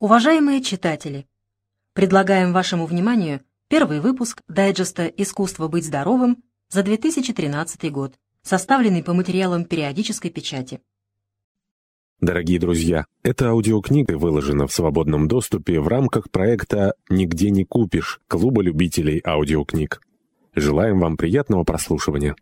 Уважаемые читатели, предлагаем вашему вниманию первый выпуск дайджеста «Искусство быть здоровым» за 2013 год, составленный по материалам периодической печати. Дорогие друзья, эта аудиокнига выложена в свободном доступе в рамках проекта «Нигде не купишь» Клуба любителей аудиокниг. Желаем вам приятного прослушивания.